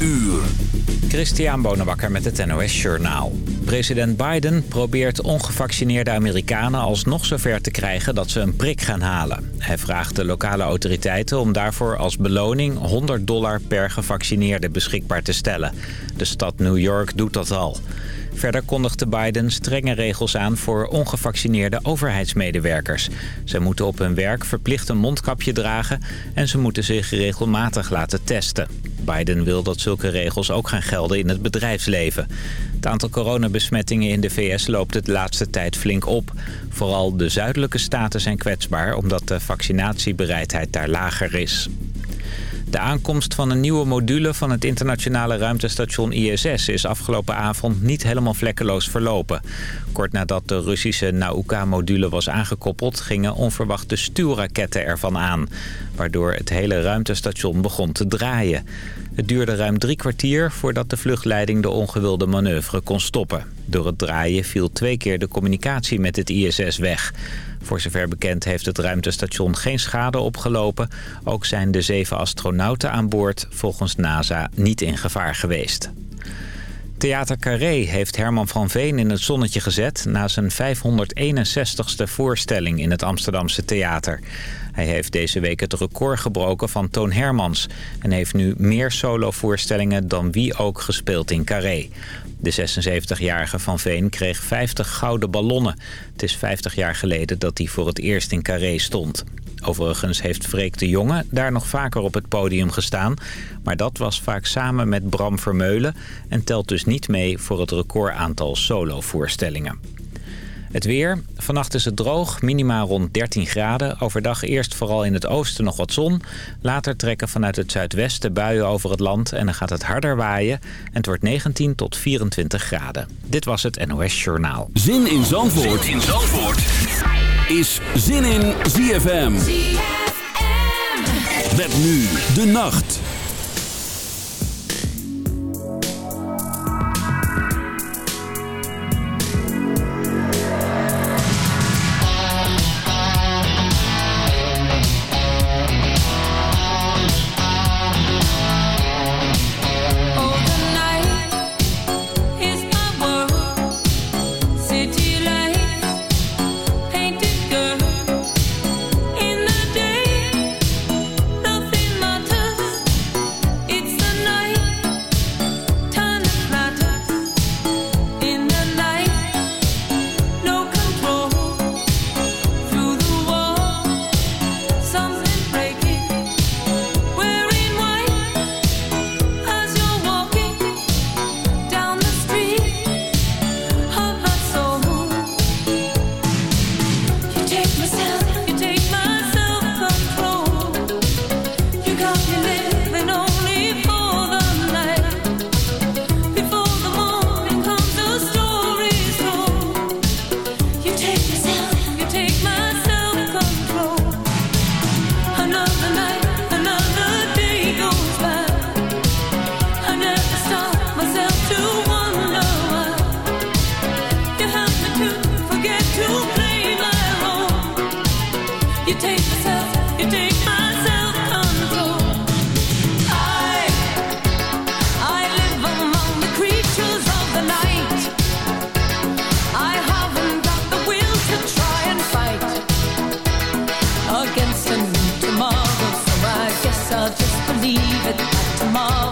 uur. Christian Bonenbakker met het NOS Journaal. President Biden probeert ongevaccineerde Amerikanen alsnog zover te krijgen dat ze een prik gaan halen. Hij vraagt de lokale autoriteiten om daarvoor als beloning 100 dollar per gevaccineerde beschikbaar te stellen. De stad New York doet dat al. Verder kondigde Biden strenge regels aan voor ongevaccineerde overheidsmedewerkers. Ze moeten op hun werk verplicht een mondkapje dragen en ze moeten zich regelmatig laten testen. Biden wil dat zulke regels ook gaan gelden in het bedrijfsleven. Het aantal coronabesmettingen in de VS loopt de laatste tijd flink op. Vooral de zuidelijke staten zijn kwetsbaar omdat de vaccinatiebereidheid daar lager is. De aankomst van een nieuwe module van het internationale ruimtestation ISS is afgelopen avond niet helemaal vlekkeloos verlopen. Kort nadat de Russische Nauka-module was aangekoppeld gingen onverwachte stuurraketten ervan aan. Waardoor het hele ruimtestation begon te draaien. Het duurde ruim drie kwartier voordat de vluchtleiding de ongewilde manoeuvre kon stoppen. Door het draaien viel twee keer de communicatie met het ISS weg. Voor zover bekend heeft het ruimtestation geen schade opgelopen. Ook zijn de zeven astronauten aan boord volgens NASA niet in gevaar geweest. Theater Carré heeft Herman van Veen in het zonnetje gezet... na zijn 561ste voorstelling in het Amsterdamse theater. Hij heeft deze week het record gebroken van Toon Hermans... en heeft nu meer solovoorstellingen dan wie ook gespeeld in Carré. De 76-jarige Van Veen kreeg 50 gouden ballonnen. Het is 50 jaar geleden dat hij voor het eerst in Carré stond. Overigens heeft Freek de Jonge daar nog vaker op het podium gestaan. Maar dat was vaak samen met Bram Vermeulen... en telt dus niet mee voor het recordaantal solovoorstellingen. Het weer. Vannacht is het droog, minimaal rond 13 graden. Overdag eerst vooral in het oosten nog wat zon. Later trekken vanuit het zuidwesten buien over het land en dan gaat het harder waaien. En het wordt 19 tot 24 graden. Dit was het NOS Journaal. Zin in Zandvoort, zin in Zandvoort. is Zin in ZFM. ZFM. Met nu de nacht. tomorrow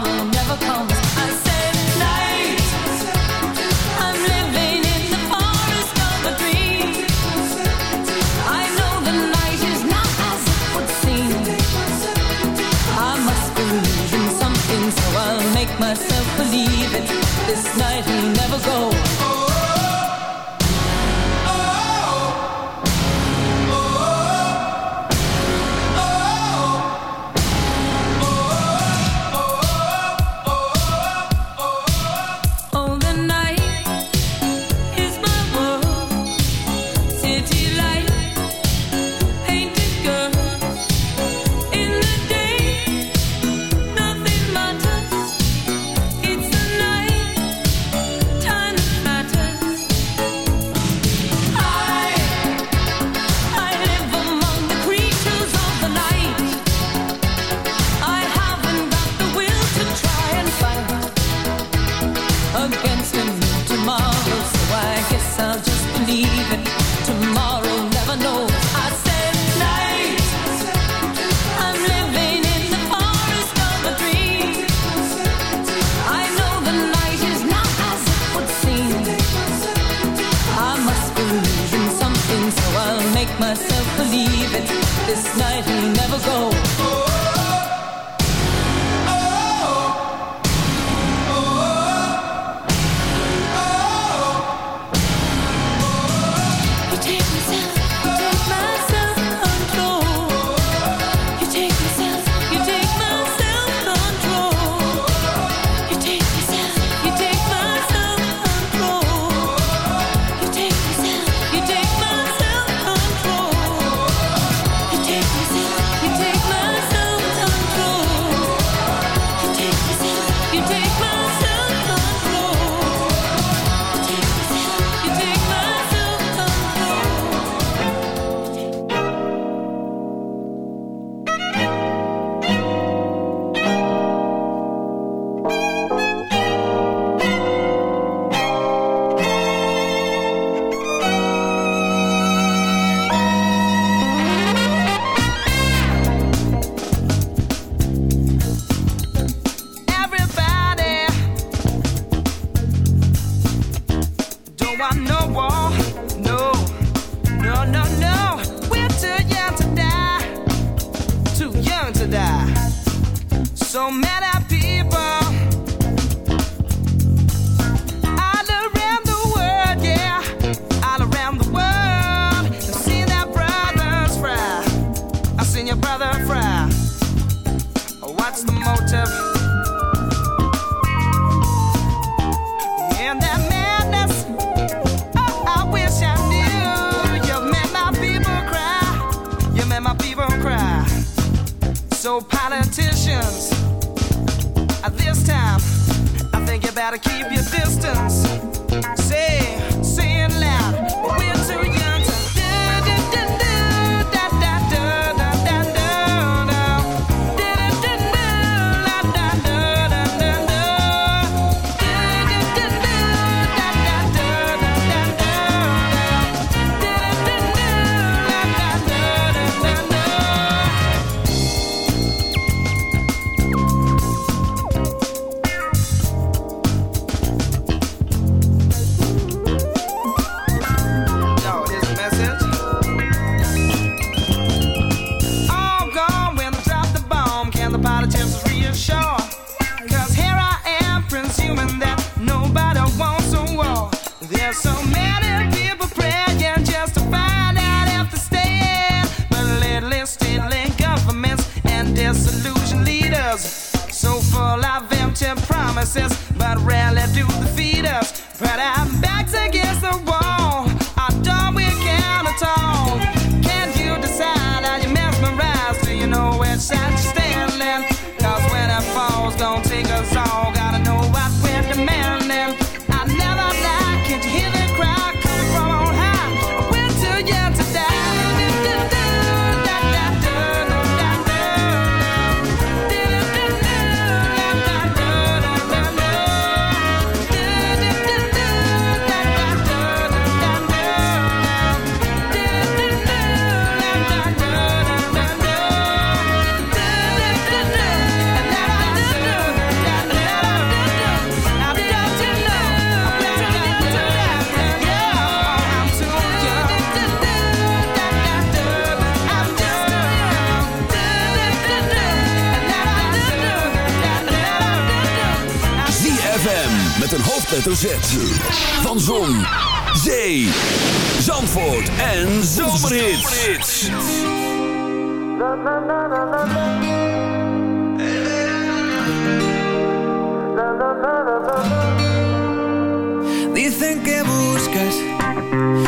Dicen que buscas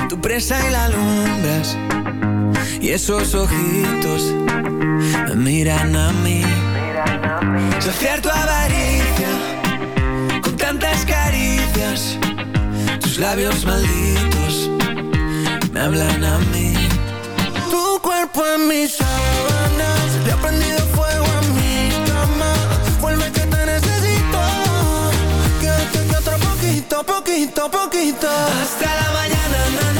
tu presa y la alumbras. Y esos ojitos me miran a mí. Saciar tu avaricia tantas caricias, tus labios malditos me hablan a mí. En mis sábanas, le ha prendido fuego a mi cama. Vuelve que te necesito, quédate que otro poquito, poquito, poquito. Hasta la mañana, na, na, na,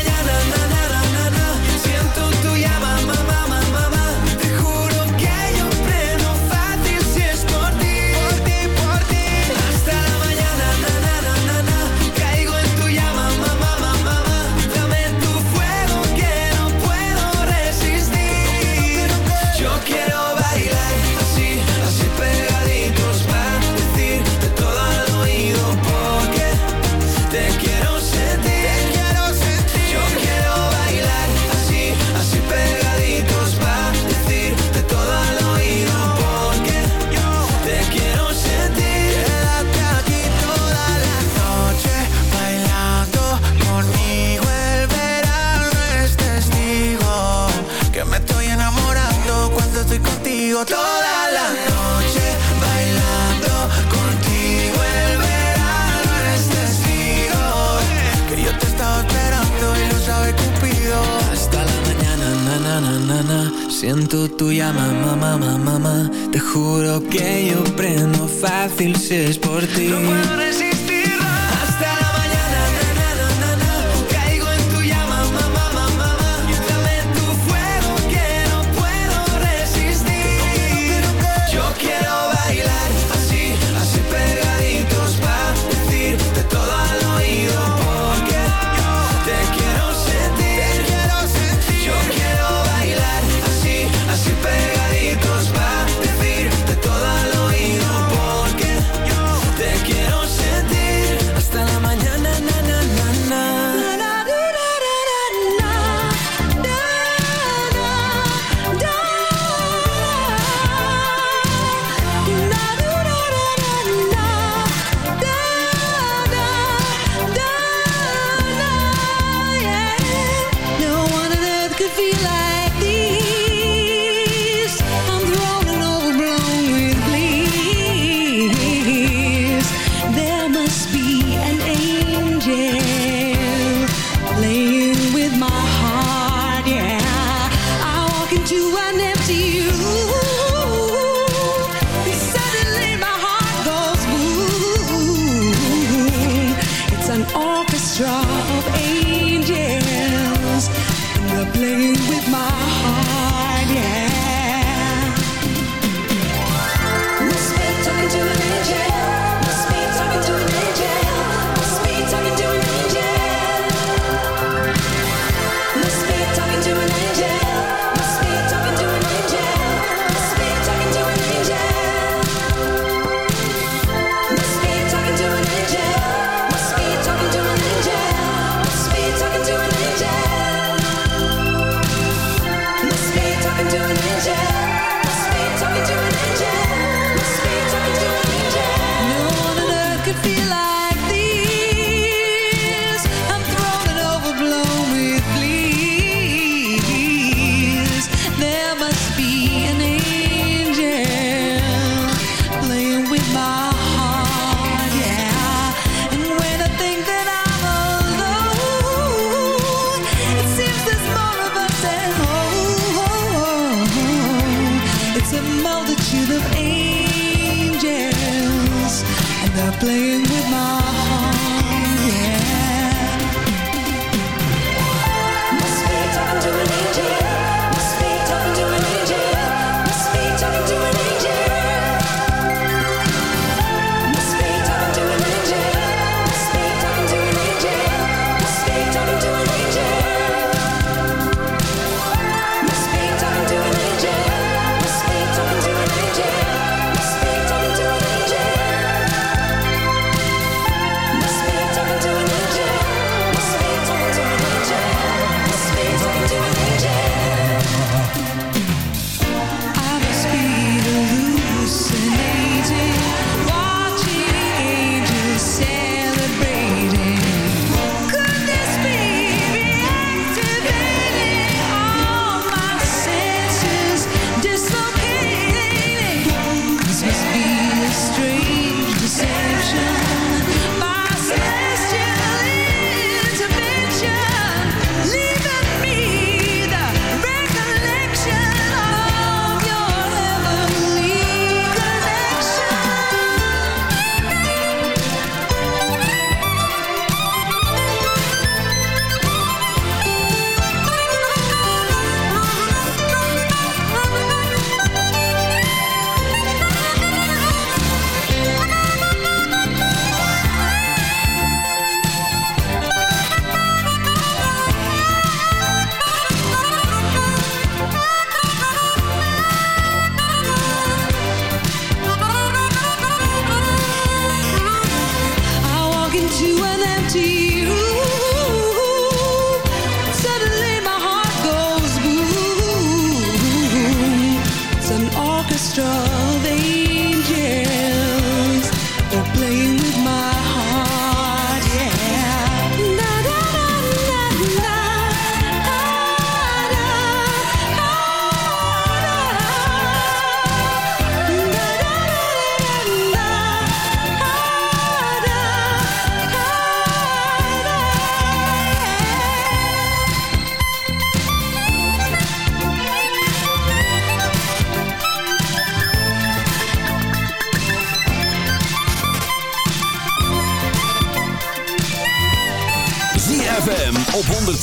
feel like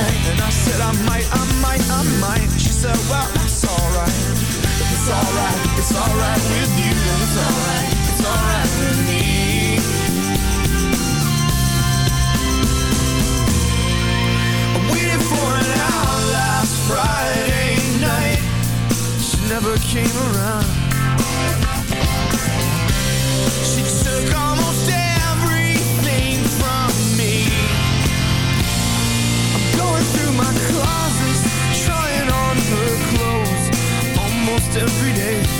And I said I might, I might, I might She said, well, it's alright It's alright, it's alright with you And it's alright, it's alright with me I waited for an hour last Friday night She never came around She took all every day.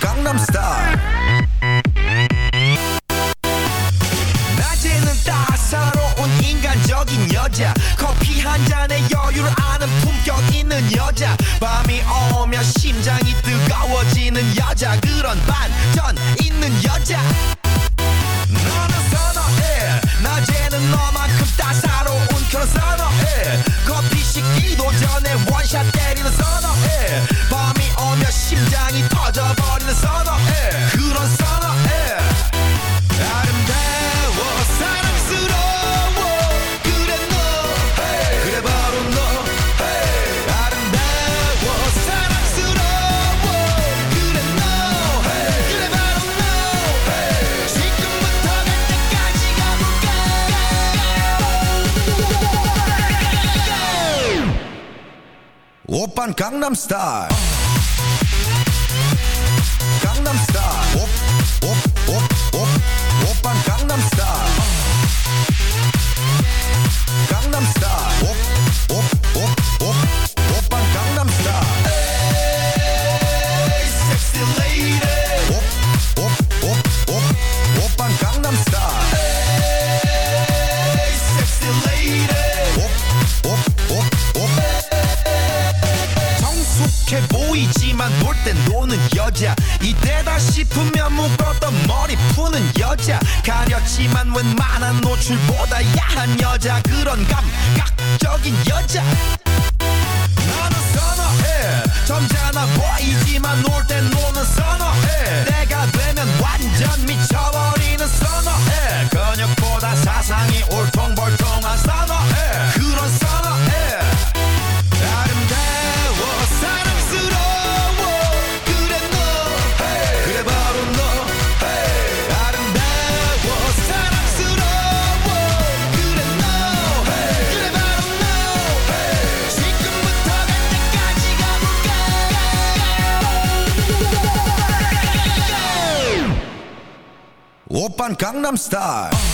Gangnam Style. I'm star 사상이 올통벌통한 산화해. 그런 산화해. 아름다워 사랑스러워. 그래 너 그래 바로 너 아름다워 사랑스러워. 그래 너 그래 바로 너 지금부터 갈 때까지 가볼까? 오빤 강남스타일.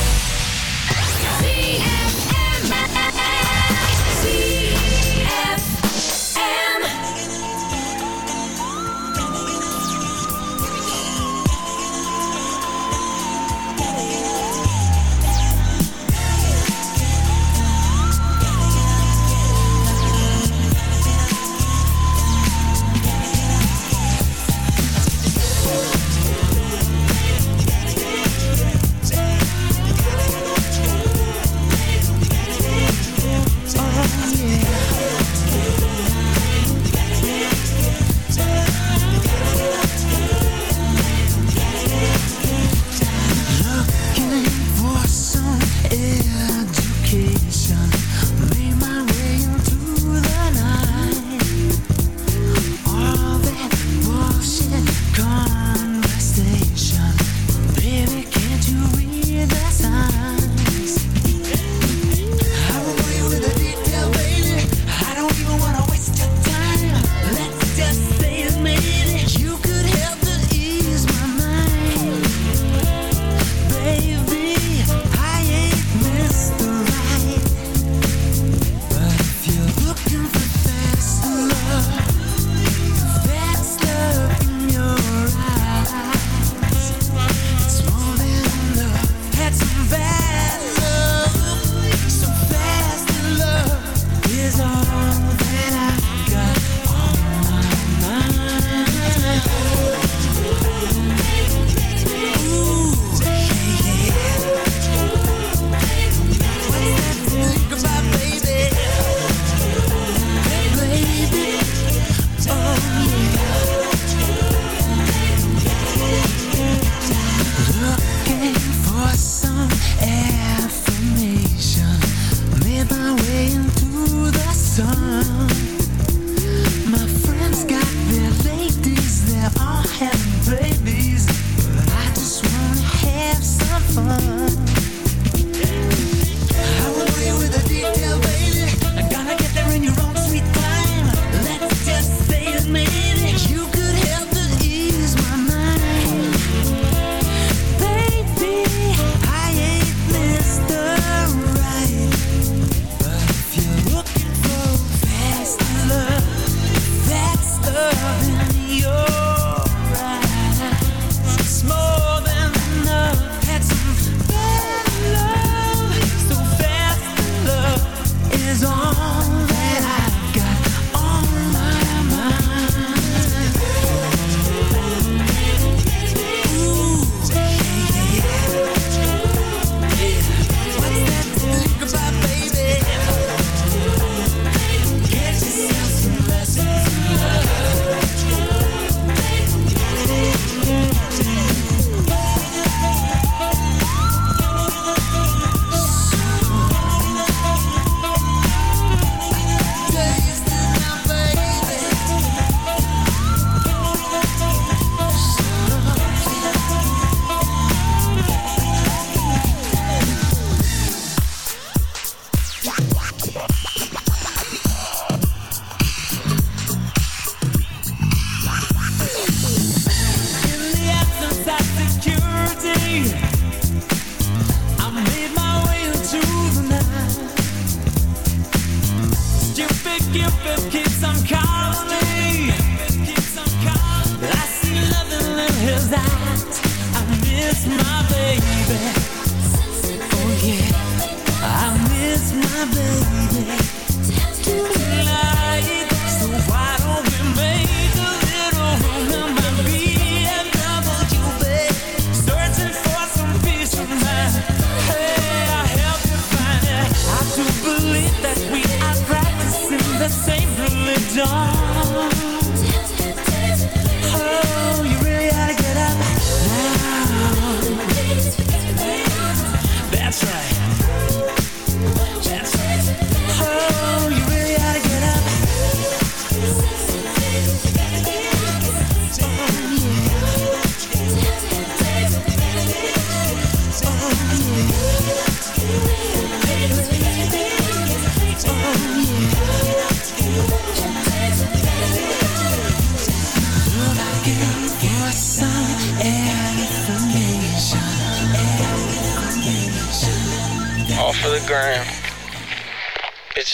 dark.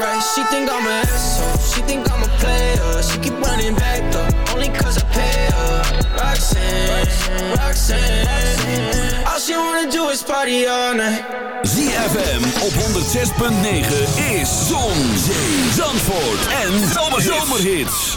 Alright. She think I'm an asshole. She think I'm a player. She keep running back though, only cause I pay her. Roxanne, Roxanne. All she wanna do is party all night. ZFM op 106.9 is Zon, Zee, Zandvoort en Zomerhits.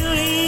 believe